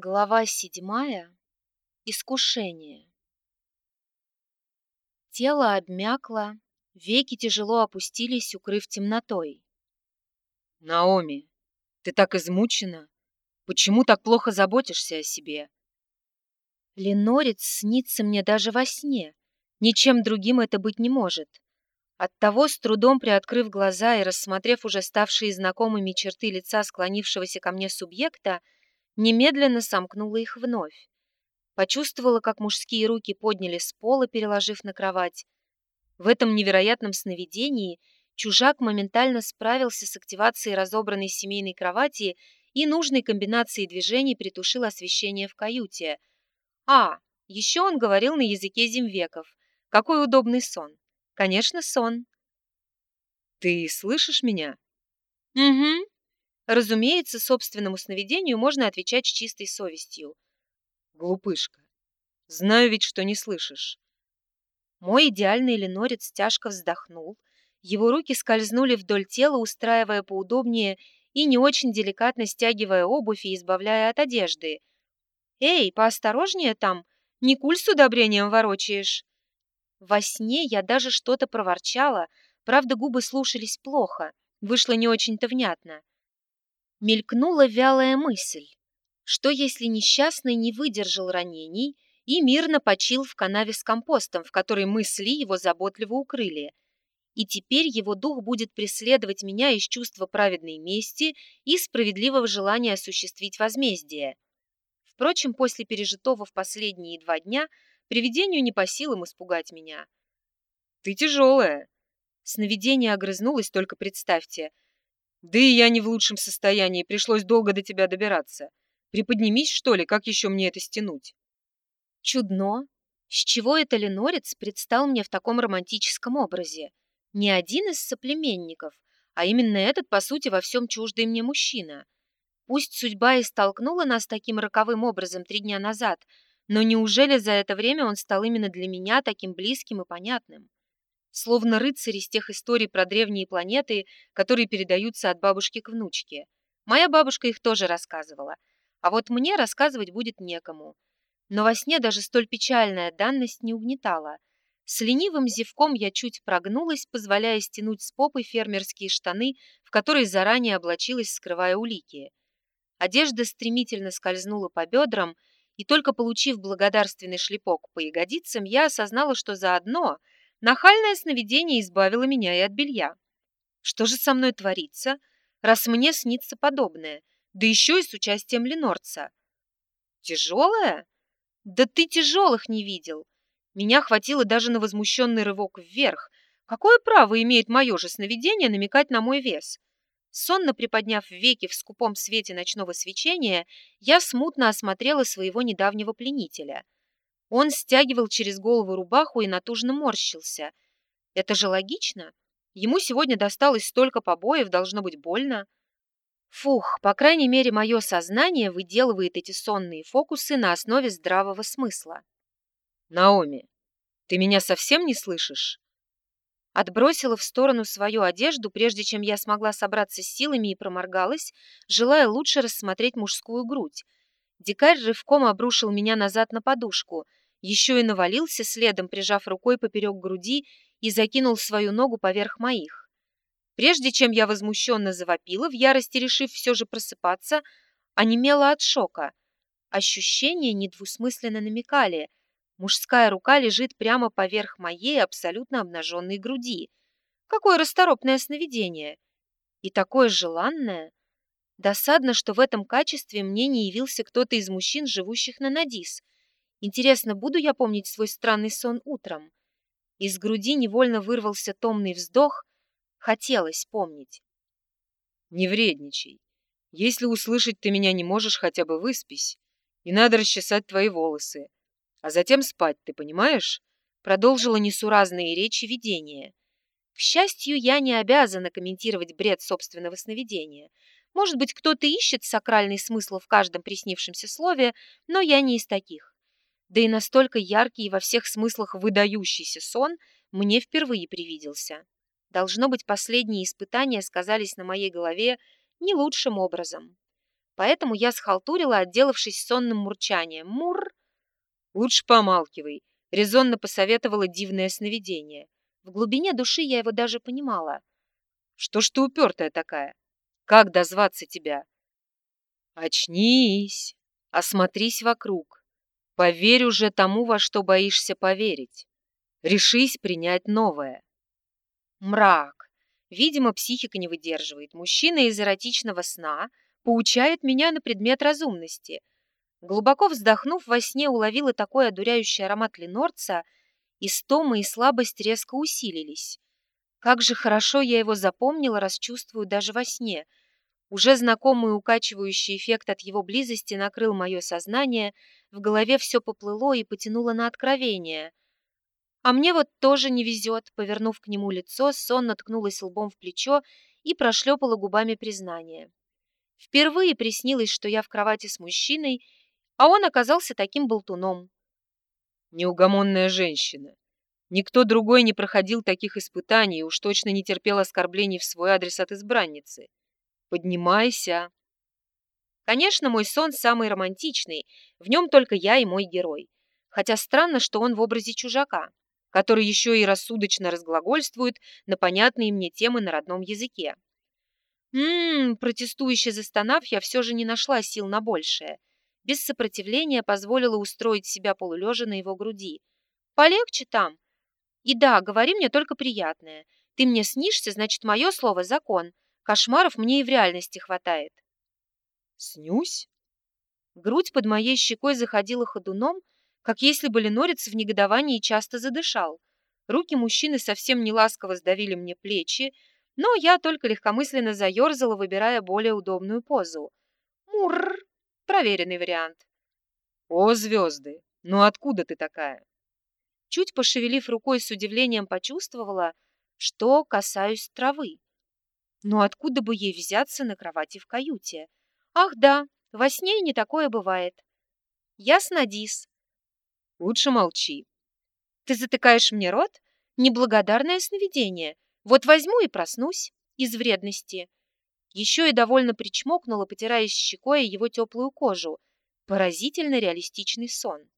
Глава седьмая. Искушение. Тело обмякло, веки тяжело опустились, укрыв темнотой. «Наоми, ты так измучена. Почему так плохо заботишься о себе?» Ленорец снится мне даже во сне. Ничем другим это быть не может. Оттого, с трудом приоткрыв глаза и рассмотрев уже ставшие знакомыми черты лица склонившегося ко мне субъекта, немедленно сомкнула их вновь. Почувствовала, как мужские руки подняли с пола, переложив на кровать. В этом невероятном сновидении чужак моментально справился с активацией разобранной семейной кровати и нужной комбинацией движений притушил освещение в каюте. А, еще он говорил на языке земвеков. Какой удобный сон. Конечно, сон. «Ты слышишь меня?» «Угу», Разумеется, собственному сновидению можно отвечать с чистой совестью. Глупышка, знаю ведь, что не слышишь. Мой идеальный ленорец тяжко вздохнул. Его руки скользнули вдоль тела, устраивая поудобнее и не очень деликатно стягивая обувь и избавляя от одежды. «Эй, поосторожнее там! Не куль с удобрением ворочаешь!» Во сне я даже что-то проворчала, правда, губы слушались плохо, вышло не очень-то внятно. Мелькнула вялая мысль. Что если несчастный не выдержал ранений и мирно почил в канаве с компостом, в которой мысли его заботливо укрыли? И теперь его дух будет преследовать меня из чувства праведной мести и справедливого желания осуществить возмездие. Впрочем, после пережитого в последние два дня привидению не по силам испугать меня. «Ты тяжелая!» Сновидение огрызнулось, только представьте – да и я не в лучшем состоянии, пришлось долго до тебя добираться. Приподнимись, что ли, как еще мне это стянуть? Чудно. С чего это Ленорец предстал мне в таком романтическом образе? Не один из соплеменников, а именно этот, по сути, во всем чуждый мне мужчина. Пусть судьба и столкнула нас таким роковым образом три дня назад, но неужели за это время он стал именно для меня таким близким и понятным? Словно рыцарь из тех историй про древние планеты, которые передаются от бабушки к внучке. Моя бабушка их тоже рассказывала, а вот мне рассказывать будет некому. Но во сне даже столь печальная данность не угнетала. С ленивым зевком я чуть прогнулась, позволяя стянуть с попы фермерские штаны, в которые заранее облачилась, скрывая улики. Одежда стремительно скользнула по бедрам, и только получив благодарственный шлепок по ягодицам, я осознала, что заодно – Нахальное сновидение избавило меня и от белья. Что же со мной творится, раз мне снится подобное, да еще и с участием Ленорца? Тяжелое? Да ты тяжелых не видел. Меня хватило даже на возмущенный рывок вверх. Какое право имеет мое же сновидение намекать на мой вес? Сонно приподняв веки в скупом свете ночного свечения, я смутно осмотрела своего недавнего пленителя — он стягивал через голову рубаху и натужно морщился. Это же логично. Ему сегодня досталось столько побоев, должно быть больно. Фух, по крайней мере, мое сознание выделывает эти сонные фокусы на основе здравого смысла. «Наоми, ты меня совсем не слышишь?» Отбросила в сторону свою одежду, прежде чем я смогла собраться с силами и проморгалась, желая лучше рассмотреть мужскую грудь. Дикарь рывком обрушил меня назад на подушку – еще и навалился следом, прижав рукой поперек груди и закинул свою ногу поверх моих. Прежде чем я возмущенно завопила, в ярости решив все же просыпаться, онемела от шока. Ощущения недвусмысленно намекали. Мужская рука лежит прямо поверх моей абсолютно обнаженной груди. Какое расторопное сновидение! И такое желанное! Досадно, что в этом качестве мне не явился кто-то из мужчин, живущих на Надис — Интересно, буду я помнить свой странный сон утром? Из груди невольно вырвался томный вздох. Хотелось помнить. Не вредничай. Если услышать ты меня не можешь, хотя бы выспись. И надо расчесать твои волосы. А затем спать, ты понимаешь? Продолжила несуразные речи видения. К счастью, я не обязана комментировать бред собственного сновидения. Может быть, кто-то ищет сакральный смысл в каждом приснившемся слове, но я не из таких да и настолько яркий и во всех смыслах выдающийся сон мне впервые привиделся. Должно быть, последние испытания сказались на моей голове не лучшим образом. поэтому я схалтурила, отделавшись сонным мурчанием. Мур! Лучше помалкивай, резонно посоветовала дивное сновидение. В глубине души я его даже понимала. Что ж ты упертая такая? Как дозваться тебя? Очнись, осмотрись вокруг. Поверь уже тому, во что боишься поверить. Решись принять новое. Мрак. Видимо, психика не выдерживает. Мужчина из эротичного сна поучает меня на предмет разумности. Глубоко вздохнув, во сне уловила такой одуряющий аромат ленорца, и стома и слабость резко усилились. Как же хорошо я его запомнила, расчувствую даже во сне. Уже знакомый укачивающий эффект от его близости накрыл мое сознание, в голове все поплыло и потянуло на откровение. А мне вот тоже не везет, повернув к нему лицо, сонно ткнулась лбом в плечо и прошлепала губами признание. Впервые приснилось, что я в кровати с мужчиной, а он оказался таким болтуном. Неугомонная женщина. Никто другой не проходил таких испытаний и уж точно не терпел оскорблений в свой адрес от избранницы. Поднимайся. Конечно, мой сон самый романтичный, в нем только я и мой герой. Хотя странно, что он в образе чужака который еще и рассудочно разглагольствует на понятные мне темы на родном языке. Ммм, протестующе застонав, я все же не нашла сил на большее. Без сопротивления позволила устроить себя полулежа на его груди. Полегче там. И да, говори мне только приятное. Ты мне снишься, значит, мое слово – закон. Кошмаров мне и в реальности хватает. Снюсь? Грудь под моей щекой заходила ходуном, как если бы Ленорец в негодовании часто задышал. Руки мужчины совсем неласково сдавили мне плечи, но я только легкомысленно заерзала, выбирая более удобную позу. Мурр! Проверенный вариант. О, звезды! Ну откуда ты такая? Чуть пошевелив рукой с удивлением почувствовала, что касаюсь травы. Но откуда бы ей взяться на кровати в каюте? Ах да, во сне не такое бывает. Ясно, Дис. Лучше молчи. Ты затыкаешь мне рот? Неблагодарное сновидение. Вот возьму и проснусь. Из вредности. Еще и довольно причмокнула, потирая щекой его теплую кожу. Поразительно реалистичный сон.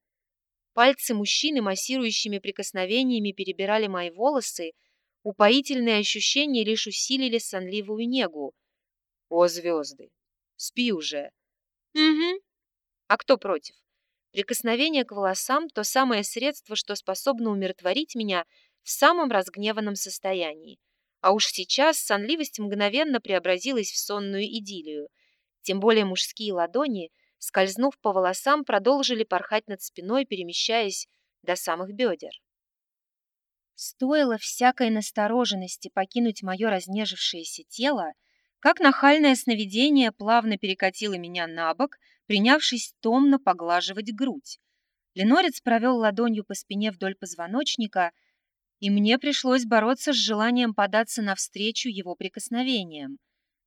Пальцы мужчины массирующими прикосновениями перебирали мои волосы, упоительные ощущения лишь усилили сонливую негу. О, звезды! Спи уже. Угу. А кто против? Прикосновение к волосам – то самое средство, что способно умиротворить меня в самом разгневанном состоянии. А уж сейчас сонливость мгновенно преобразилась в сонную идиллию. Тем более мужские ладони, скользнув по волосам, продолжили порхать над спиной, перемещаясь до самых бедер. Стоило всякой настороженности покинуть мое разнежившееся тело, как нахальное сновидение плавно перекатило меня на бок, принявшись томно поглаживать грудь. Ленорец провел ладонью по спине вдоль позвоночника, и мне пришлось бороться с желанием податься навстречу его прикосновениям.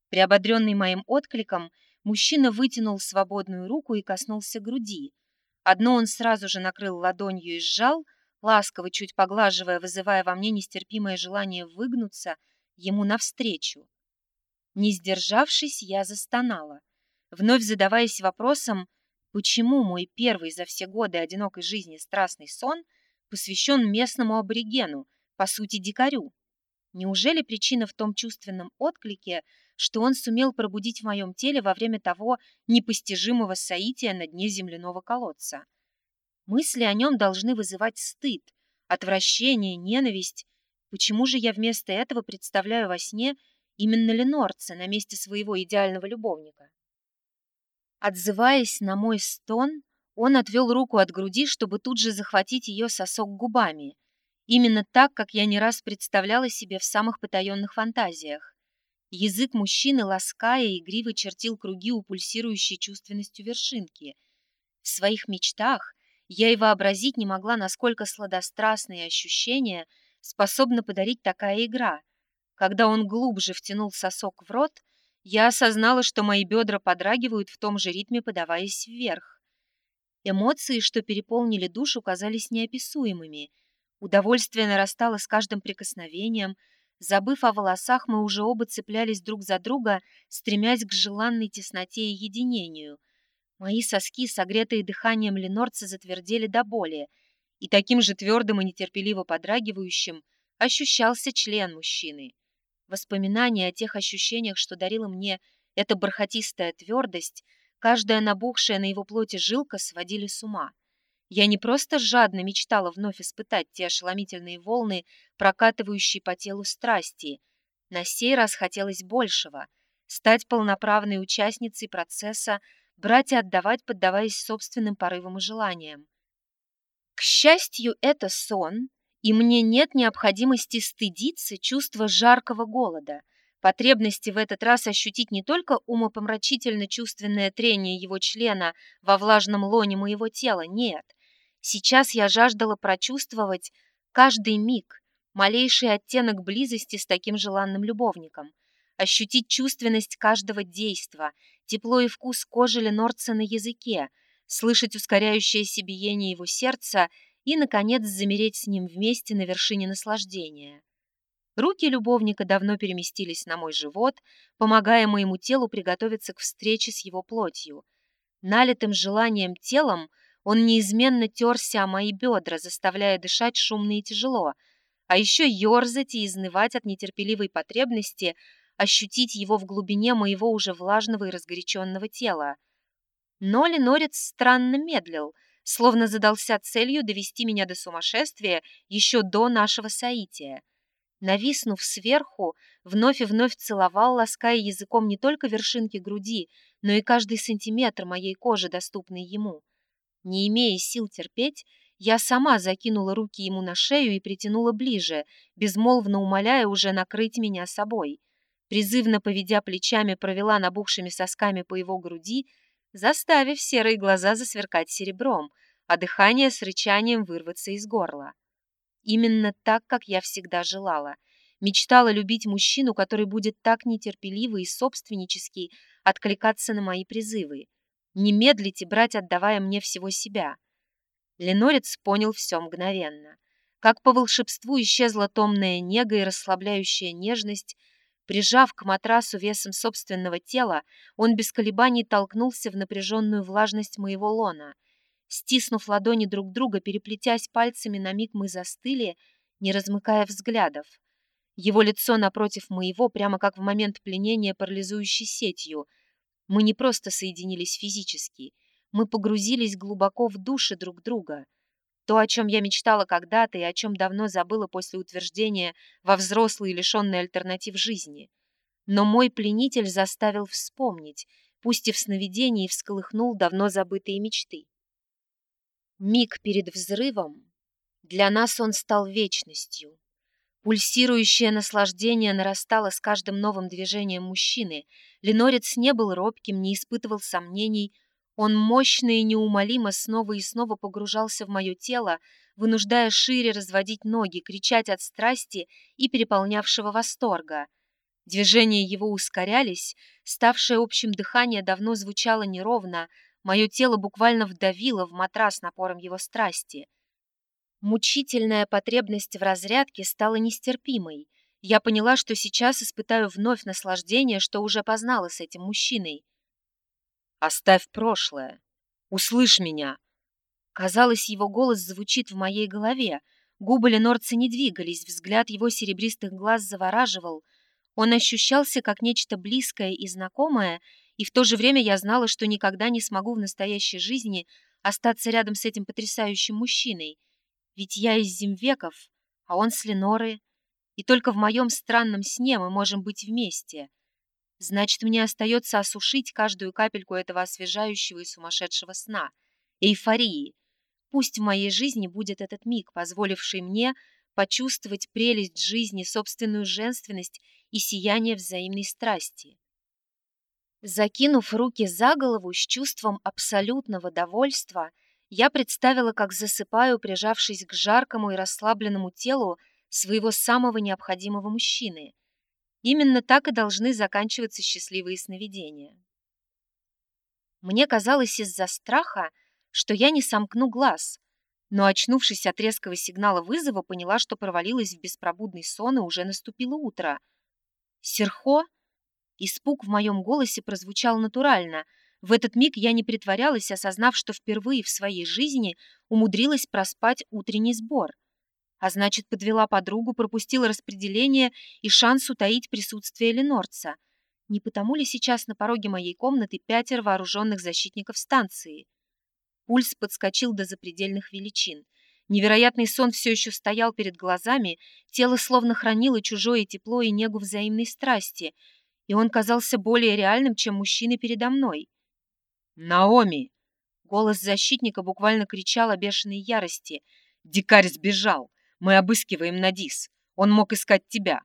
Приободренный моим откликом, мужчина вытянул свободную руку и коснулся груди. Одно он сразу же накрыл ладонью и сжал, ласково чуть поглаживая, вызывая во мне нестерпимое желание выгнуться ему навстречу. Не сдержавшись, я застонала, вновь задаваясь вопросом, почему мой первый за все годы одинокой жизни страстный сон посвящен местному аборигену, по сути дикарю. Неужели причина в том чувственном отклике, что он сумел пробудить в моем теле во время того непостижимого соития на дне земляного колодца? Мысли о нем должны вызывать стыд, отвращение, ненависть. Почему же я вместо этого представляю во сне Именно Ленорца на месте своего идеального любовника. Отзываясь на мой стон, он отвел руку от груди, чтобы тут же захватить ее сосок губами. Именно так, как я не раз представляла себе в самых потаенных фантазиях. Язык мужчины, лаская, игриво чертил круги у пульсирующей чувственностью вершинки. В своих мечтах я и вообразить не могла, насколько сладострастные ощущения способна подарить такая игра — когда он глубже втянул сосок в рот, я осознала, что мои бедра подрагивают в том же ритме, подаваясь вверх. Эмоции, что переполнили душу, казались неописуемыми. Удовольствие нарастало с каждым прикосновением, Забыв о волосах, мы уже оба цеплялись друг за друга, стремясь к желанной тесноте и единению. Мои соски, согретые дыханием Ленорца, затвердели до боли, и таким же твердым и нетерпеливо подрагивающим ощущался член мужчины. Воспоминания о тех ощущениях, что дарила мне эта бархатистая твердость, каждая набухшая на его плоти жилка сводили с ума. Я не просто жадно мечтала вновь испытать те ошеломительные волны, прокатывающие по телу страсти. На сей раз хотелось большего — стать полноправной участницей процесса, брать и отдавать, поддаваясь собственным порывам и желаниям. К счастью, это сон, и мне нет необходимости стыдиться чувства жаркого голода, потребности в этот раз ощутить не только умопомрачительно чувственное трение его члена во влажном лоне моего тела, нет — Сейчас я жаждала прочувствовать каждый миг, малейший оттенок близости с таким желанным любовником, ощутить чувственность каждого действа, тепло и вкус кожи Ленорца на языке, слышать ускоряющееся биение его сердца и, наконец, замереть с ним вместе на вершине наслаждения. Руки любовника давно переместились на мой живот, помогая моему телу приготовиться к встрече с его плотью. Налитым желанием телом – он неизменно терся о мои бедра, заставляя дышать шумно и тяжело, а еще ерзать и изнывать от нетерпеливой потребности ощутить его в глубине моего уже влажного и разгоряченного тела. Но Ленорец странно медлил, словно задался целью довести меня до сумасшествия еще до нашего соития. Нависнув сверху, вновь и вновь целовал, лаская языком не только вершинки груди, но и каждый сантиметр моей кожи, доступный ему. Не имея сил терпеть, я сама закинула руки ему на шею и притянула ближе, безмолвно умоляя уже накрыть меня собой. Призывно поведя плечами, провела набухшими сосками по его груди, заставив серые глаза засверкать серебром, а дыхание с рычанием вырваться из горла. Именно так, как я всегда желала. Мечтала любить мужчину, который будет так нетерпеливый и собственнический откликаться на мои призывы. Не медлите брать, отдавая мне всего себя. Ленорец понял все мгновенно. Как по волшебству исчезла томная нега и расслабляющая нежность, Прижав к матрасу весом собственного тела, он без колебаний толкнулся в напряженную влажность моего лона. Стиснув ладони друг друга, переплетясь пальцами, на миг мы застыли, не размыкая взглядов. Его лицо напротив моего, прямо как в момент пленения парализующей сетью — мы не просто соединились физически, мы погрузились глубоко в души друг друга. То, о чем я мечтала когда-то и о чем давно забыла после утверждения во взрослой и лишенной альтернатив жизни. Но мой пленитель заставил вспомнить, пусть и в сновидении всколыхнул давно забытые мечты. Миг перед взрывом, для нас он стал вечностью. Пульсирующее наслаждение нарастало с каждым новым движением мужчины. Ленорец не был робким, не испытывал сомнений. Он мощно и неумолимо снова и снова погружался в мое тело, вынуждая шире разводить ноги, кричать от страсти и переполнявшего восторга. Движения его ускорялись, ставшее общим дыхание давно звучало неровно, мое тело буквально вдавило в матрас напором его страсти — Мучительная потребность в разрядке стала нестерпимой. Я поняла, что сейчас испытаю вновь наслаждение, что уже познала с этим мужчиной. «Оставь прошлое! Услышь меня!» Казалось, его голос звучит в моей голове. Губы Ленорца не двигались, взгляд его серебристых глаз завораживал. Он ощущался как нечто близкое и знакомое, и в то же время я знала, что никогда не смогу в настоящей жизни остаться рядом с этим потрясающим мужчиной — ведь я из Зимвеков, а он с Леноры, и только в моем странном сне мы можем быть вместе. Значит, мне остается осушить каждую капельку этого освежающего и сумасшедшего сна, эйфории. Пусть в моей жизни будет этот миг, позволивший мне почувствовать прелесть жизни, собственную женственность и сияние взаимной страсти. Закинув руки за голову с чувством абсолютного довольства, я представила, как засыпаю, прижавшись к жаркому и расслабленному телу своего самого необходимого мужчины. Именно так и должны заканчиваться счастливые сновидения. Мне казалось из-за страха, что я не сомкну глаз, но, очнувшись от резкого сигнала вызова, поняла, что провалилась в беспробудный сон, и уже наступило утро. «Серхо?» Испуг в моем голосе прозвучал натурально. В этот миг я не притворялась, осознав, что впервые в своей жизни умудрилась проспать утренний сбор. А значит, подвела подругу, пропустила распределение и шанс утаить присутствие Ленорца. Не потому ли сейчас на пороге моей комнаты пятеро вооруженных защитников станции? Пульс подскочил до запредельных величин. Невероятный сон все еще стоял перед глазами, тело словно хранило чужое тепло и негу взаимной страсти, и он казался более реальным, чем мужчина передо мной. «Наоми!» Голос защитника буквально кричал о бешеной ярости. «Дикарь сбежал! Мы обыскиваем Надис! Он мог искать тебя!»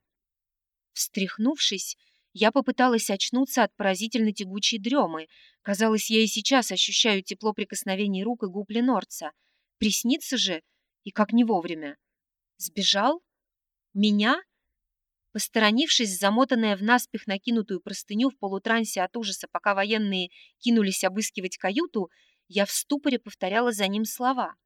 Встряхнувшись, я попыталась очнуться от поразительно тягучей дремы. Казалось, я и сейчас ощущаю тепло прикосновений рук и губ Ленорца. Приснится же, и как не вовремя. Сбежал? Меня? Посторонившись, замотанная в наспех накинутую простыню в полутрансе от ужаса, пока военные кинулись обыскивать каюту, я в ступоре повторяла за ним слова.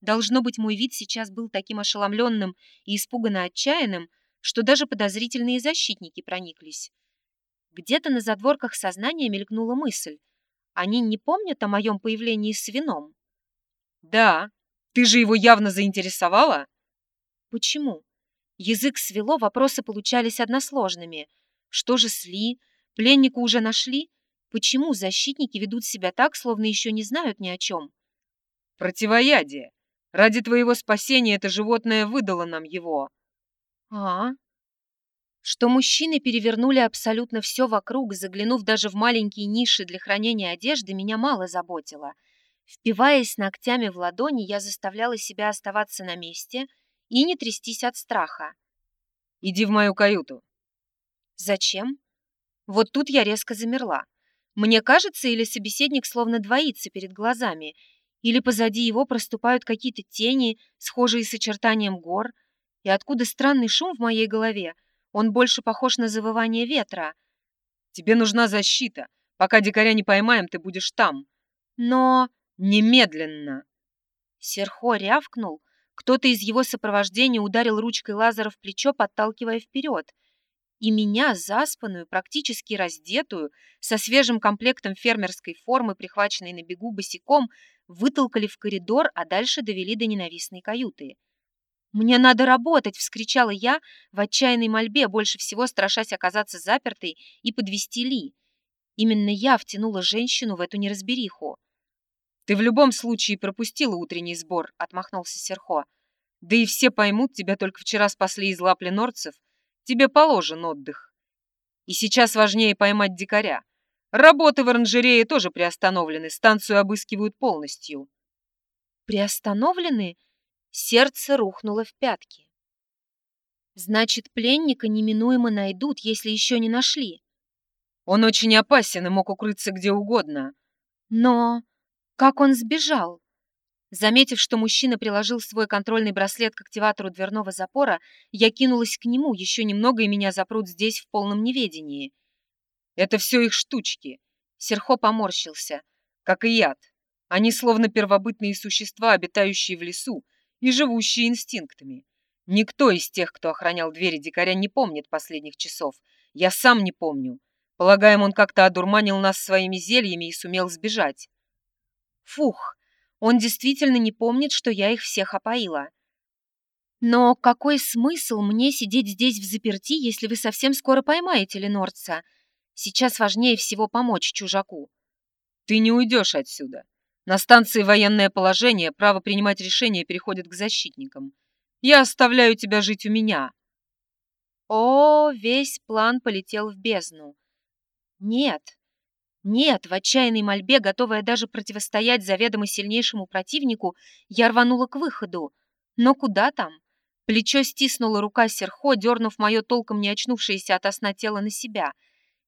Должно быть, мой вид сейчас был таким ошеломленным и испуганно отчаянным, что даже подозрительные защитники прониклись. Где-то на задворках сознания мелькнула мысль. Они не помнят о моем появлении с вином? Да, ты же его явно заинтересовала? Почему? Язык свело, вопросы получались односложными. Что же с Ли? Пленника уже нашли? Почему защитники ведут себя так, словно еще не знают ни о чем? Противоядие. Ради твоего спасения это животное выдало нам его. А, что мужчины перевернули абсолютно все вокруг, заглянув даже в маленькие ниши для хранения одежды, меня мало заботило. Впиваясь ногтями в ладони, я заставляла себя оставаться на месте и не трястись от страха. «Иди в мою каюту». «Зачем?» Вот тут я резко замерла. Мне кажется, или собеседник словно двоится перед глазами, или позади его проступают какие-то тени, схожие с очертанием гор, и откуда странный шум в моей голове — он больше похож на завывание ветра. Тебе нужна защита. Пока дикаря не поймаем, ты будешь там. Но... Немедленно. Серхо рявкнул. Кто-то из его сопровождения ударил ручкой лазера в плечо, подталкивая вперед. И меня, заспанную, практически раздетую, со свежим комплектом фермерской формы, прихваченной на бегу босиком, вытолкали в коридор, а дальше довели до ненавистной каюты. «Мне надо работать!» — вскричала я в отчаянной мольбе, больше всего страшась оказаться запертой и подвести Ли. Именно я втянула женщину в эту неразбериху. «Ты в любом случае пропустила утренний сбор», — отмахнулся Серхо. «Да и все поймут, тебя только вчера спасли из лап ленорцев. Тебе положен отдых. И сейчас важнее поймать дикаря. Работы в оранжерее тоже приостановлены, станцию обыскивают полностью». «Приостановлены?» Сердце рухнуло в пятки. Значит, пленника неминуемо найдут, если еще не нашли. Он очень опасен и мог укрыться где угодно. Но как он сбежал? Заметив, что мужчина приложил свой контрольный браслет к активатору дверного запора, я кинулась к нему, еще немного и меня запрут здесь в полном неведении. Это все их штучки. Серхо поморщился. Как и яд. Они словно первобытные существа, обитающие в лесу, и живущие инстинктами. Никто из тех, кто охранял двери дикаря, не помнит последних часов. Я сам не помню. Полагаем, он как-то одурманил нас своими зельями и сумел сбежать. Фух, он действительно не помнит, что я их всех опоила. Но какой смысл мне сидеть здесь в заперти, если вы совсем скоро поймаете Ленорца? Сейчас важнее всего помочь чужаку. Ты не уйдешь отсюда. На станции военное положение, право принимать решения переходит к защитникам. Я оставляю тебя жить у меня. О, весь план полетел в бездну. Нет, нет, в отчаянной мольбе, готовая даже противостоять заведомо сильнейшему противнику, я рванула к выходу. Но куда там? Плечо стиснула рука Серхо, дернув мое толком не очнувшееся от сна тело на себя.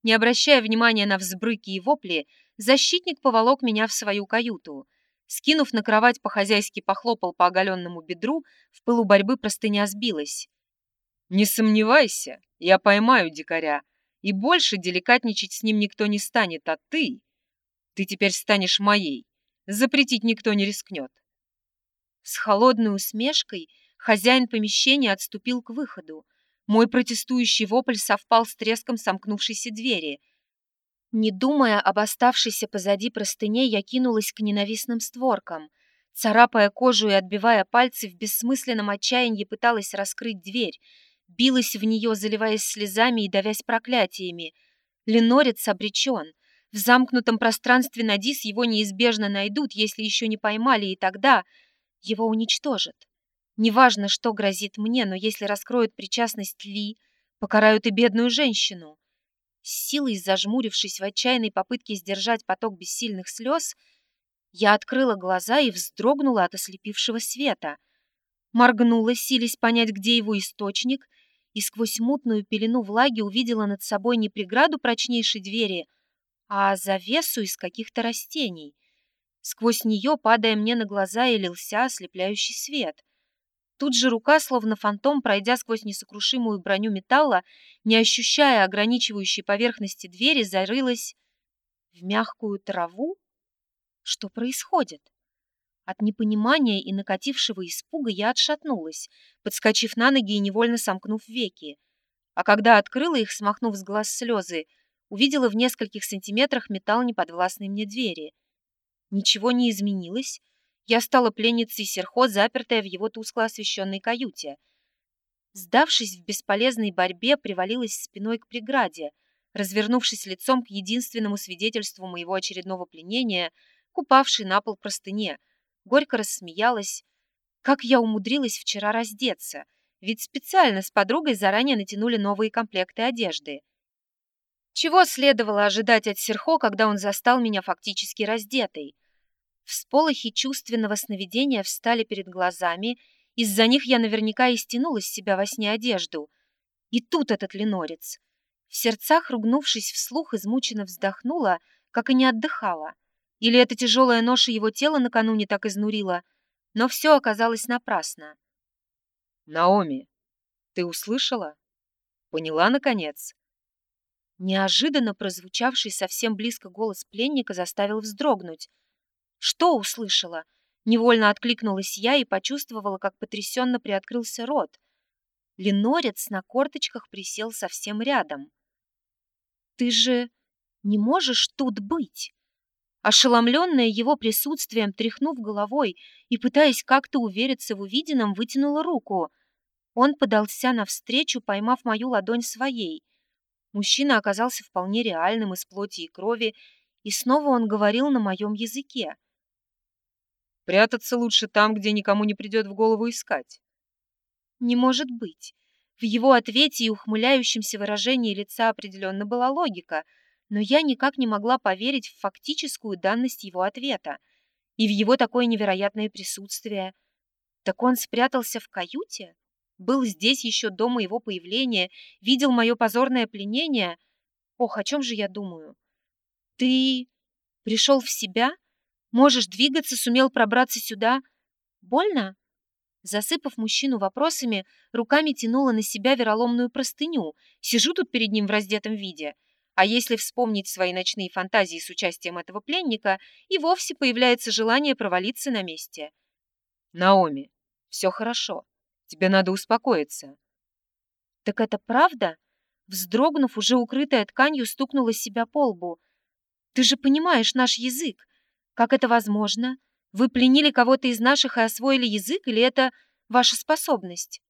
Не обращая внимания на взбрыки и вопли, Защитник поволок меня в свою каюту. Скинув на кровать, по-хозяйски похлопал по оголенному бедру, в пылу борьбы простыня сбилась. «Не сомневайся, я поймаю дикаря, и больше деликатничать с ним никто не станет, а ты... Ты теперь станешь моей, запретить никто не рискнет». С холодной усмешкой хозяин помещения отступил к выходу. Мой протестующий вопль совпал с треском сомкнувшейся двери. Не думая об оставшейся позади простыне, я кинулась к ненавистным створкам. Царапая кожу и отбивая пальцы, в бессмысленном отчаянии пыталась раскрыть дверь. Билась в нее, заливаясь слезами и давясь проклятиями. Ленорец обречен. В замкнутом пространстве Надис его неизбежно найдут, если еще не поймали, и тогда его уничтожат. Неважно, что грозит мне, но если раскроют причастность Ли, покарают и бедную женщину. С силой зажмурившись в отчаянной попытке сдержать поток бессильных слез, я открыла глаза и вздрогнула от ослепившего света. Моргнула, силясь понять, где его источник, и сквозь мутную пелену влаги увидела над собой не преграду прочнейшей двери — а завесу из каких-то растений. Сквозь нее, падая мне на глаза, и лился ослепляющий свет. Тут же рука, словно фантом, пройдя сквозь несокрушимую броню металла, не ощущая ограничивающей поверхности двери, зарылась в мягкую траву? Что происходит? От непонимания и накатившего испуга я отшатнулась, подскочив на ноги и невольно сомкнув веки. А когда открыла их, смахнув с глаз слезы, увидела в нескольких сантиметрах металл неподвластной мне двери. Ничего не изменилось. Я стала пленницей Серхо, запертая в его тускло освещенной каюте. Сдавшись в бесполезной борьбе, привалилась спиной к преграде, развернувшись лицом к единственному свидетельству моего очередного пленения, купавшей на пол простыне, горько рассмеялась. Как я умудрилась вчера раздеться, ведь специально с подругой заранее натянули новые комплекты одежды. Чего следовало ожидать от Серхо, когда он застал меня фактически раздетой? Всполохи чувственного сновидения встали перед глазами, из-за них я наверняка и стянула с себя во сне одежду. И тут этот ленорец. В сердцах, ругнувшись вслух, измученно вздохнула, как и не отдыхала. Или эта тяжелая ноша его тела накануне так изнурила, но все оказалось напрасно. «Наоми, ты услышала? Поняла, наконец?» Неожиданно прозвучавший совсем близко голос пленника заставил вздрогнуть. «Что услышала?» Невольно откликнулась я и почувствовала, как потрясенно приоткрылся рот. Ленорец на корточках присел совсем рядом. «Ты же не можешь тут быть!» Ошеломленная его присутствием, тряхнув головой и пытаясь как-то увериться в увиденном, вытянула руку. Он подался навстречу, поймав мою ладонь своей. Мужчина оказался вполне реальным из плоти и крови, и снова он говорил на моем языке. «Прятаться лучше там, где никому не придет в голову искать». «Не может быть». В его ответе и ухмыляющемся выражении лица определенно была логика, но я никак не могла поверить в фактическую данность его ответа и в его такое невероятное присутствие. Так он спрятался в каюте? был здесь еще до моего появления, видел мое позорное пленение. Ох, о чем же я думаю? Ты пришел в себя? Можешь двигаться, сумел пробраться сюда? Больно? Засыпав мужчину вопросами, руками тянула на себя вероломную простыню. Сижу тут перед ним в раздетом виде. А если вспомнить свои ночные фантазии с участием этого пленника, и вовсе появляется желание провалиться на месте. «Наоми, все хорошо. Тебе надо успокоиться». «Так это правда?» Вздрогнув, уже укрытая тканью, стукнула себя по лбу. «Ты же понимаешь наш язык. Как это возможно? Вы пленили кого-то из наших и освоили язык, или это ваша способность?»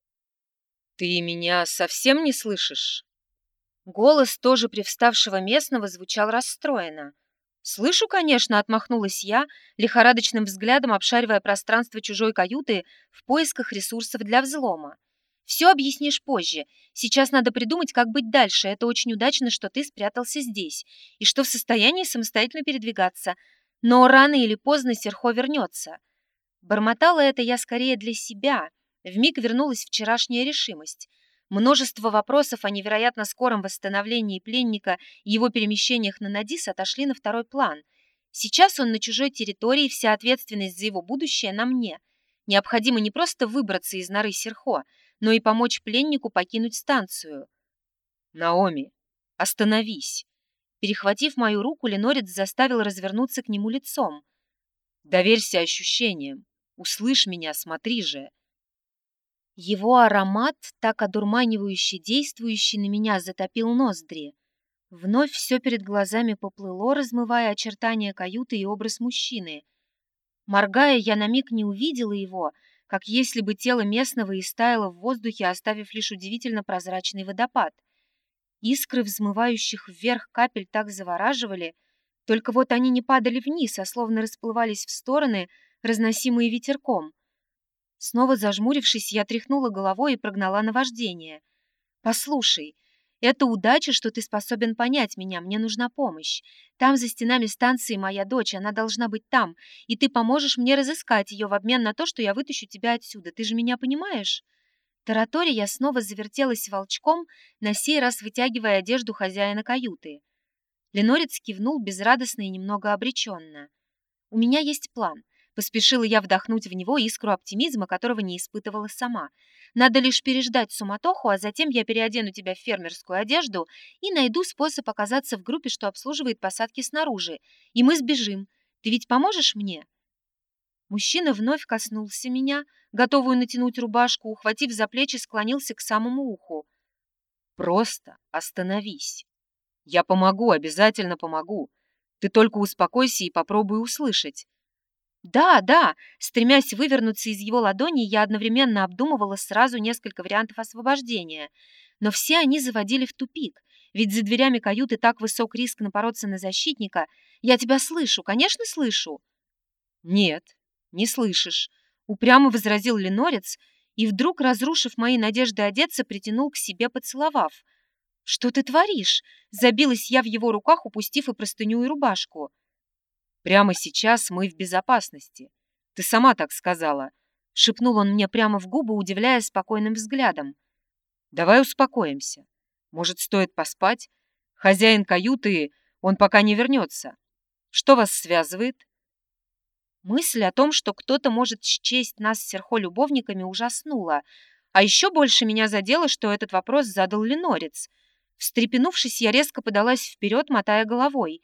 «Ты меня совсем не слышишь?» Голос тоже привставшего местного звучал расстроенно. «Слышу, конечно», — отмахнулась я, лихорадочным взглядом обшаривая пространство чужой каюты в поисках ресурсов для взлома. «Все объяснишь позже. Сейчас надо придумать, как быть дальше. Это очень удачно, что ты спрятался здесь и что в состоянии самостоятельно передвигаться. Но рано или поздно Серхо вернется». Бормотала это я скорее для себя. Вмиг вернулась вчерашняя решимость. Множество вопросов о невероятно скором восстановлении пленника и его перемещениях на Надис отошли на второй план. Сейчас он на чужой территории, вся ответственность за его будущее на мне. Необходимо не просто выбраться из норы Серхо, но и помочь пленнику покинуть станцию. «Наоми, остановись!» Перехватив мою руку, Ленорец заставил развернуться к нему лицом. «Доверься ощущениям. Услышь меня, смотри же!» Его аромат, так одурманивающе действующий на меня, затопил ноздри. Вновь все перед глазами поплыло, размывая очертания каюты и образ мужчины. Моргая, я на миг не увидела его, как если бы тело местного истаяло в воздухе, оставив лишь удивительно прозрачный водопад. Искры взмывающих вверх капель так завораживали, только вот они не падали вниз, а словно расплывались в стороны, разносимые ветерком. Снова зажмурившись, я тряхнула головой и прогнала наваждение. «Послушай, это удача, что ты способен понять меня, мне нужна помощь. Там за стенами станции моя дочь, она должна быть там, и ты поможешь мне разыскать ее в обмен на то, что я вытащу тебя отсюда. Ты же меня понимаешь?» Таратория я снова завертелась волчком, на сей раз вытягивая одежду хозяина каюты. Ленорец кивнул безрадостно и немного обреченно. «У меня есть план. Поспешила я вдохнуть в него искру оптимизма, которого не испытывала сама. Надо лишь переждать суматоху, а затем я переодену тебя в фермерскую одежду и найду способ оказаться в группе, что обслуживает посадки снаружи. И мы сбежим. Ты ведь поможешь мне?» Мужчина вновь коснулся меня, готовую натянуть рубашку, ухватив за плечи, склонился к самому уху. «Просто остановись. Я помогу, обязательно помогу. Ты только успокойся и попробуй услышать. Да, да, стремясь вывернуться из его ладони, я одновременно обдумывала сразу несколько вариантов освобождения, но все они заводили в тупик, ведь за дверями каюты так высок риск напороться на защитника. Я тебя слышу, конечно, слышу. Нет, не слышишь, упрямо возразил Ленорец и вдруг, разрушив мои надежды одеться, притянул к себе, поцеловав. «Что ты творишь?» Забилась я в его руках, упустив и простыню, и рубашку. Прямо сейчас мы в безопасности. Ты сама так сказала. Шепнул он мне прямо в губы, удивляя спокойным взглядом. Давай успокоимся. Может, стоит поспать? Хозяин каюты, он пока не вернется. Что вас связывает? Мысль о том, что кто-то может счесть нас с Серхо любовниками, ужаснула. А еще больше меня задело, что этот вопрос задал Ленорец. Встрепенувшись, я резко подалась вперед, мотая головой.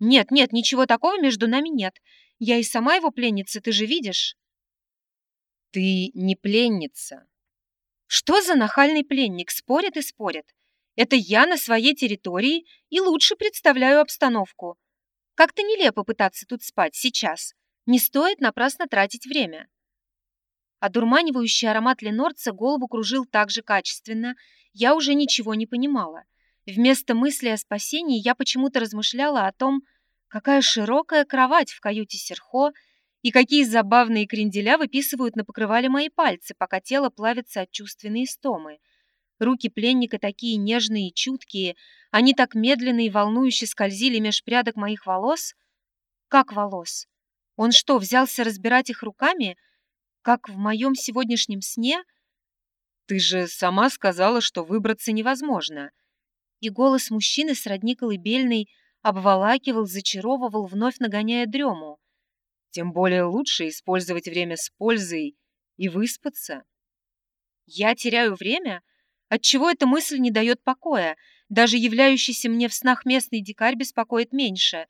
«Нет, нет, ничего такого между нами нет. Я и сама его пленница, ты же видишь?» «Ты не пленница». «Что за нахальный пленник? Спорит и спорит. Это я на своей территории и лучше представляю обстановку. Как-то нелепо пытаться тут спать сейчас. Не стоит напрасно тратить время». Одурманивающий аромат ленорца голову кружил так же качественно, я уже ничего не понимала. Вместо мысли о спасении я почему-то размышляла о том, какая широкая кровать в каюте Серхо и какие забавные кренделя выписывают на покрывале мои пальцы, пока тело плавится от чувственной истомы. Руки пленника такие нежные и чуткие, они так медленно и волнующе скользили меж прядок моих волос. Как волос? Он что, взялся разбирать их руками, как в моем сегодняшнем сне? Ты же сама сказала, что выбраться невозможно — и голос мужчины сродни колыбельной обволакивал, зачаровывал, вновь нагоняя дрему. Тем более лучше использовать время с пользой и выспаться. Я теряю время? Отчего эта мысль не дает покоя? Даже являющийся мне в снах местный дикарь беспокоит меньше.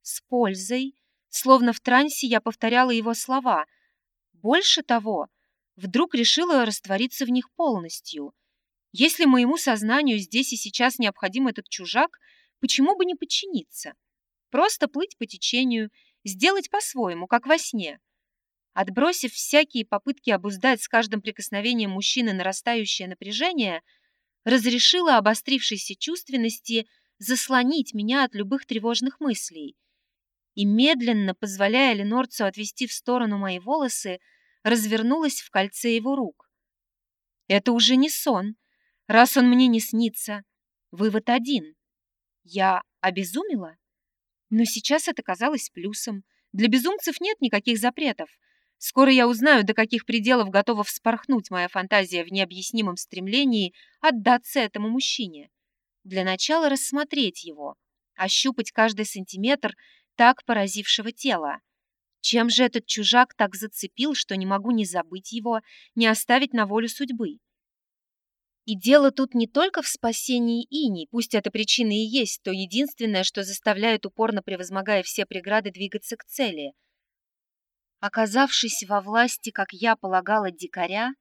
С пользой, словно в трансе я повторяла его слова. Больше того, вдруг решила раствориться в них полностью — если моему сознанию здесь и сейчас необходим этот чужак, почему бы не подчиниться? Просто плыть по течению, сделать по-своему, как во сне. Отбросив всякие попытки обуздать с каждым прикосновением мужчины нарастающее напряжение, разрешила обострившейся чувственности заслонить меня от любых тревожных мыслей. И медленно, позволяя Ленорцу отвести в сторону мои волосы, развернулась в кольце его рук. Это уже не сон, Раз он мне не снится, вывод один. Я обезумела? Но сейчас это казалось плюсом. Для безумцев нет никаких запретов. Скоро я узнаю, до каких пределов готова вспорхнуть моя фантазия в необъяснимом стремлении отдаться этому мужчине. Для начала рассмотреть его, ощупать каждый сантиметр так поразившего тела. Чем же этот чужак так зацепил, что не могу ни забыть его, ни оставить на волю судьбы? И дело тут не только в спасении Ини, пусть эта причина и есть то единственное, что заставляет упорно превозмогая все преграды двигаться к цели. Оказавшись во власти, как я полагала, дикаря,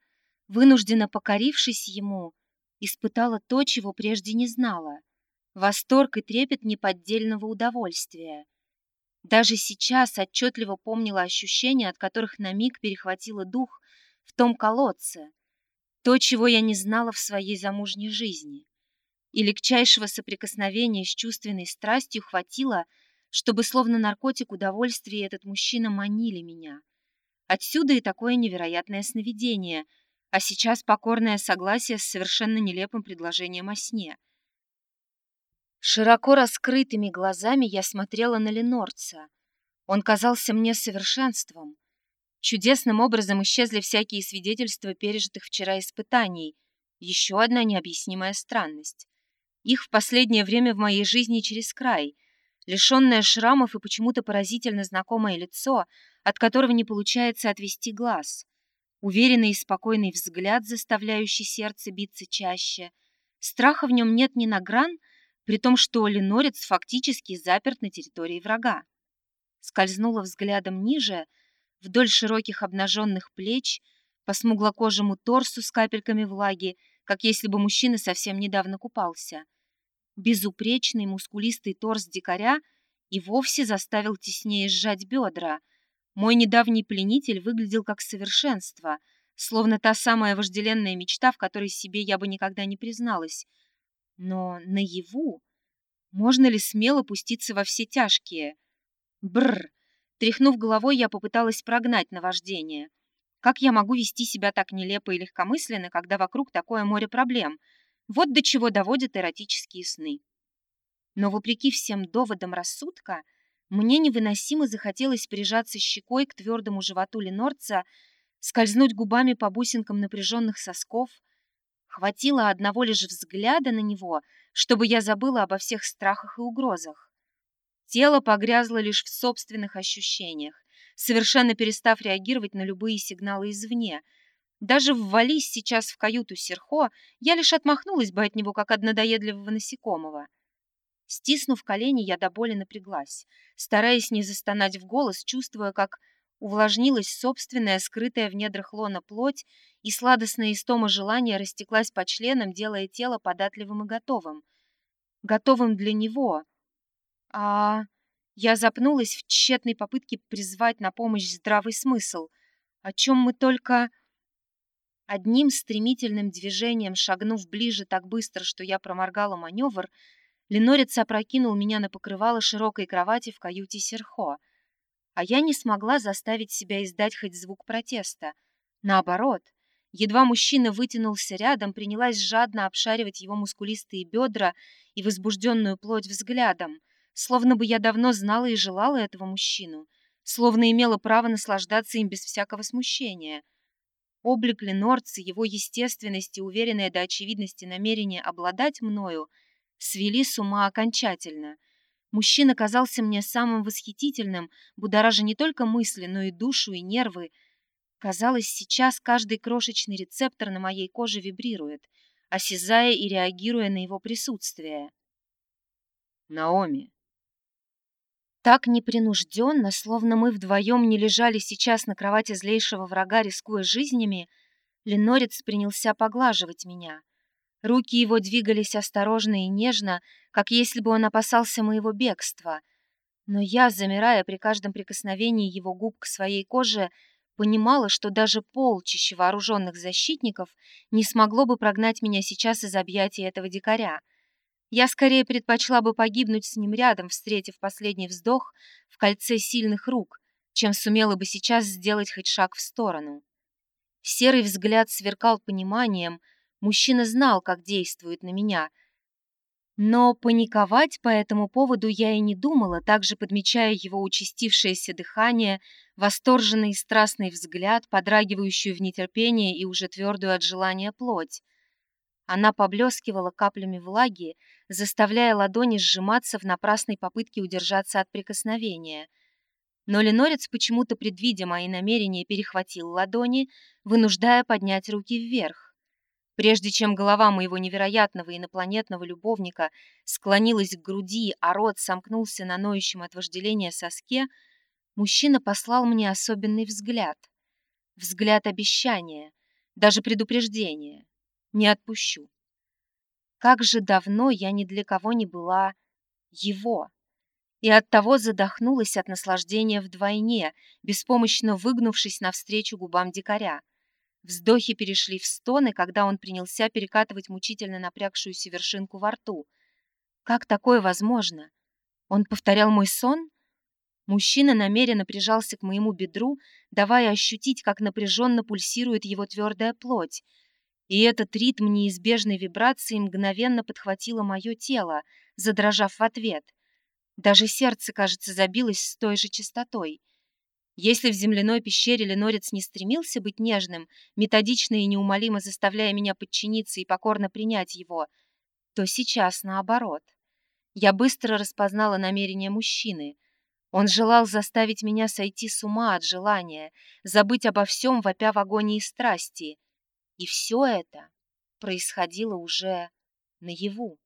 вынужденно покорившись ему, испытала то, чего прежде не знала — восторг и трепет неподдельного удовольствия. Даже сейчас отчетливо помнила ощущения, от которых на миг перехватила дух в том колодце, то, чего я не знала в своей замужней жизни. И легчайшего соприкосновения с чувственной страстью хватило, чтобы словно наркотик удовольствия этот мужчина манили меня. Отсюда и такое невероятное сновидение, а сейчас покорное согласие с совершенно нелепым предложением о сне. Широко раскрытыми глазами я смотрела на Ленорца. Он казался мне совершенством, Чудесным образом исчезли всякие свидетельства пережитых вчера испытаний. Еще одна необъяснимая странность. Их в последнее время в моей жизни через край. Лишенное шрамов и почему-то поразительно знакомое лицо, от которого не получается отвести глаз. Уверенный и спокойный взгляд, заставляющий сердце биться чаще. Страха в нем нет ни на гран, при том, что Ленорец фактически заперт на территории врага. Скользнула взглядом ниже — вдоль широких обнаженных плеч, по смуглокожему торсу с капельками влаги, как если бы мужчина совсем недавно купался. Безупречный мускулистый торс дикаря и вовсе заставил теснее сжать бедра. Мой недавний пленитель выглядел как совершенство, словно та самая вожделенная мечта, в которой себе я бы никогда не призналась. Но наяву? Можно ли смело пуститься во все тяжкие? Бррр! Тряхнув головой, я попыталась прогнать наваждение. Как я могу вести себя так нелепо и легкомысленно, когда вокруг такое море проблем? Вот до чего доводят эротические сны. Но вопреки всем доводам рассудка, мне невыносимо захотелось прижаться щекой к твердому животу Ленорца, скользнуть губами по бусинкам напряженных сосков. Хватило одного лишь взгляда на него, чтобы я забыла обо всех страхах и угрозах. Тело погрязло лишь в собственных ощущениях, совершенно перестав реагировать на любые сигналы извне. Даже ввались сейчас в каюту Серхо, я лишь отмахнулась бы от него, как от надоедливого насекомого. Стиснув колени, я до боли напряглась, стараясь не застонать в голос, чувствуя, как увлажнилась собственная, скрытая в недрах лона плоть, и сладостная истома желания растеклась по членам, делая тело податливым и готовым. Готовым для него — а я запнулась в тщетной попытке призвать на помощь здравый смысл, о чем мы только... Одним стремительным движением, шагнув ближе так быстро, что я проморгала маневр, Ленорец опрокинул меня на покрывало широкой кровати в каюте Серхо. А я не смогла заставить себя издать хоть звук протеста. Наоборот, едва мужчина вытянулся рядом, принялась жадно обшаривать его мускулистые бедра и возбужденную плоть взглядом — Словно бы я давно знала и желала этого мужчину, словно имела право наслаждаться им без всякого смущения. Облик Ленорца, его естественность и уверенное до очевидности намерение обладать мною свели с ума окончательно. Мужчина казался мне самым восхитительным, будоража не только мысли, но и душу, и нервы. Казалось, сейчас каждый крошечный рецептор на моей коже вибрирует, осязая и реагируя на его присутствие. «Наоми, так непринужденно, словно мы вдвоем не лежали сейчас на кровати злейшего врага, рискуя жизнями, Ленорец принялся поглаживать меня. Руки его двигались осторожно и нежно, как если бы он опасался моего бегства. Но я, замирая при каждом прикосновении его губ к своей коже, понимала, что даже полчище вооруженных защитников не смогло бы прогнать меня сейчас из объятий этого дикаря — я скорее предпочла бы погибнуть с ним рядом, встретив последний вздох в кольце сильных рук, чем сумела бы сейчас сделать хоть шаг в сторону. Серый взгляд сверкал пониманием, мужчина знал, как действует на меня. Но паниковать по этому поводу я и не думала, также подмечая его участившееся дыхание, восторженный и страстный взгляд, подрагивающую в нетерпении и уже твердую от желания плоть. Она поблескивала каплями влаги, заставляя ладони сжиматься в напрасной попытке удержаться от прикосновения. Но Ленорец почему-то, предвидя мои намерения, перехватил ладони, вынуждая поднять руки вверх. Прежде чем голова моего невероятного инопланетного любовника склонилась к груди, а рот сомкнулся на ноющем от вожделения соске, мужчина послал мне особенный взгляд. Взгляд обещания, даже предупреждения. Не отпущу. Как же давно я ни для кого не была его. И оттого задохнулась от наслаждения вдвойне, беспомощно выгнувшись навстречу губам дикаря. Вздохи перешли в стоны, когда он принялся перекатывать мучительно напрягшуюся вершинку во рту. Как такое возможно? Он повторял мой сон? Мужчина намеренно прижался к моему бедру, давая ощутить, как напряженно пульсирует его твердая плоть. И этот ритм неизбежной вибрации мгновенно подхватило мое тело, задрожав в ответ. Даже сердце, кажется, забилось с той же частотой. Если в земляной пещере Ленорец не стремился быть нежным, методично и неумолимо заставляя меня подчиниться и покорно принять его, то сейчас наоборот. Я быстро распознала намерения мужчины. Он желал заставить меня сойти с ума от желания, забыть обо всем, вопя в агонии страсти. И все это происходило уже наяву.